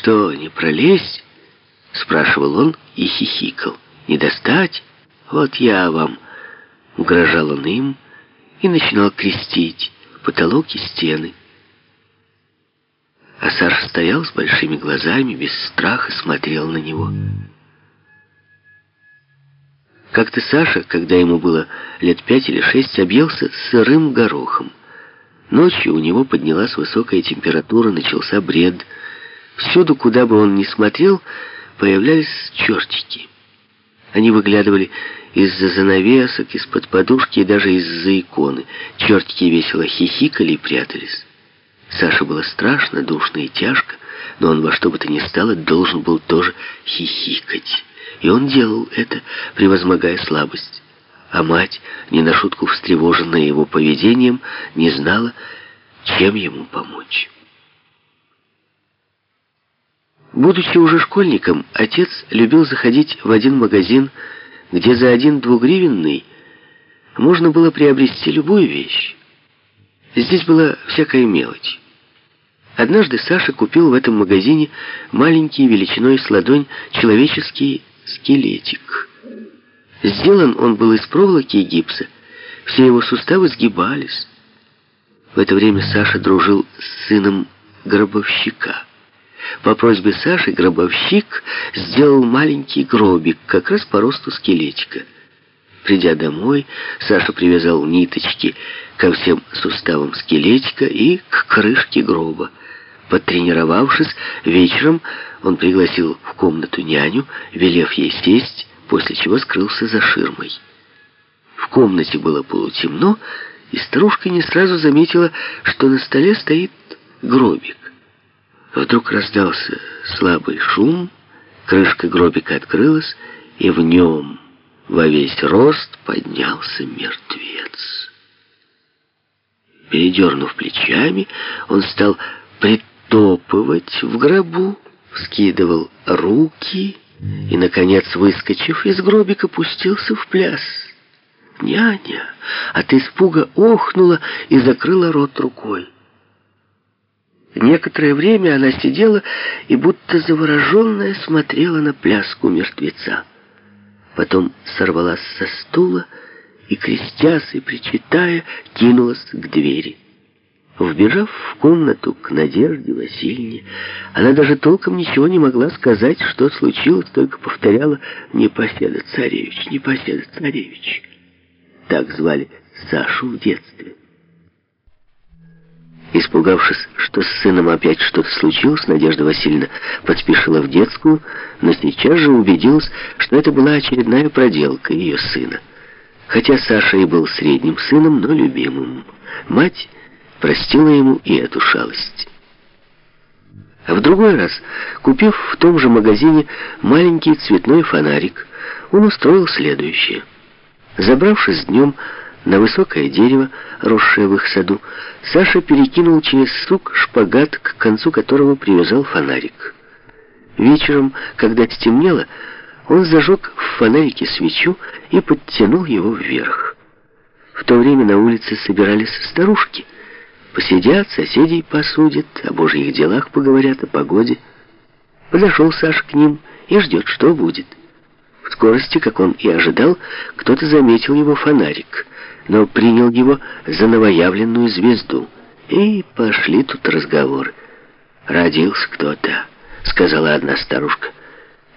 «Что, не пролезть?» — спрашивал он и хихикал. «Не достать? Вот я вам!» Угрожал он им и начинал крестить потолок и стены. А Саша стоял с большими глазами, без страха смотрел на него. Как-то Саша, когда ему было лет пять или шесть, объелся сырым горохом. Ночью у него поднялась высокая температура, начался бред. Всюду, куда бы он ни смотрел, появлялись чертики. Они выглядывали из-за занавесок, из-под подушки и даже из-за иконы. Чертики весело хихикали и прятались. Саше было страшно, душно и тяжко, но он во что бы то ни стало должен был тоже хихикать. И он делал это, превозмогая слабость. А мать, не на шутку встревоженная его поведением, не знала, чем ему помочь. Будучи уже школьником, отец любил заходить в один магазин, где за один двугривенный можно было приобрести любую вещь. Здесь была всякая мелочь. Однажды Саша купил в этом магазине маленький величиной с ладонь человеческий скелетик. Сделан он был из проволоки и гипса. Все его суставы сгибались. В это время Саша дружил с сыном гробовщика. По просьбе Саши гробовщик сделал маленький гробик, как раз по росту скелетика. Придя домой, Саша привязал ниточки ко всем суставам скелетика и к крышке гроба. Потренировавшись, вечером он пригласил в комнату няню, велев ей сесть, после чего скрылся за ширмой. В комнате было полутемно, и старушка не сразу заметила, что на столе стоит гробик. Вдруг раздался слабый шум, крышка гробика открылась, и в нем во весь рост поднялся мертвец. Передернув плечами, он стал притопывать в гробу, вскидывал руки и, наконец, выскочив из гробика, пустился в пляс. Няня от испуга охнула и закрыла рот рукой. Некоторое время она сидела и будто завороженная смотрела на пляску мертвеца. Потом сорвалась со стула и, крестясь и причитая, кинулась к двери. Вбежав в комнату к Надежде Васильевне, она даже толком ничего не могла сказать, что случилось, только повторяла «Непоседа царевич, Непоседа царевич». Так звали Сашу в детстве. Испугавшись, что с сыном опять что-то случилось, Надежда Васильевна поспешила в детскую, но сейчас же убедилась, что это была очередная проделка ее сына. Хотя Саша и был средним сыном, но любимым. Мать простила ему и эту шалость. А в другой раз, купив в том же магазине маленький цветной фонарик, он устроил следующее. Забравшись днем на высокое дерево, росшее в их саду, Саша перекинул через сук шпагат, к концу которого привязал фонарик. Вечером, когда стемнело, он зажег в фонарике свечу и подтянул его вверх. В то время на улице собирались старушки. Посидят, соседей посудят, о божьих делах поговорят, о погоде. Подошел Саша к ним и ждет, что будет. В скорости, как он и ожидал, кто-то заметил его фонарик — но принял его за новоявленную звезду. И пошли тут разговоры. «Родился кто-то», — сказала одна старушка.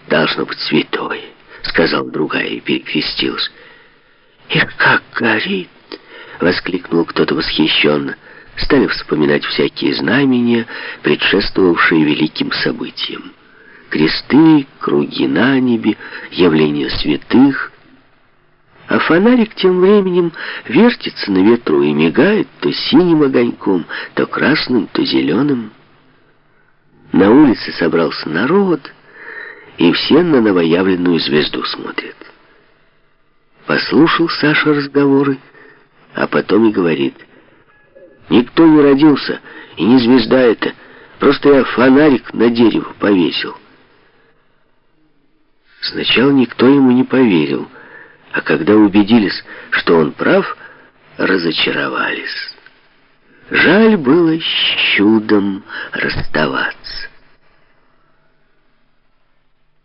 «Должно быть святой», — сказала другая и перекрестилась. «Их как горит!» — воскликнул кто-то восхищенно. Стали вспоминать всякие знамения, предшествовавшие великим событиям. Кресты, круги на небе, явления святых — а фонарик тем временем вертится на ветру и мигает то синим огоньком, то красным, то зеленым. На улице собрался народ, и все на новоявленную звезду смотрят. Послушал Саша разговоры, а потом и говорит, «Никто не родился, и не звезда это, просто я фонарик на дерево повесил». Сначала никто ему не поверил, а когда убедились, что он прав, разочаровались. Жаль было с чудом расставаться.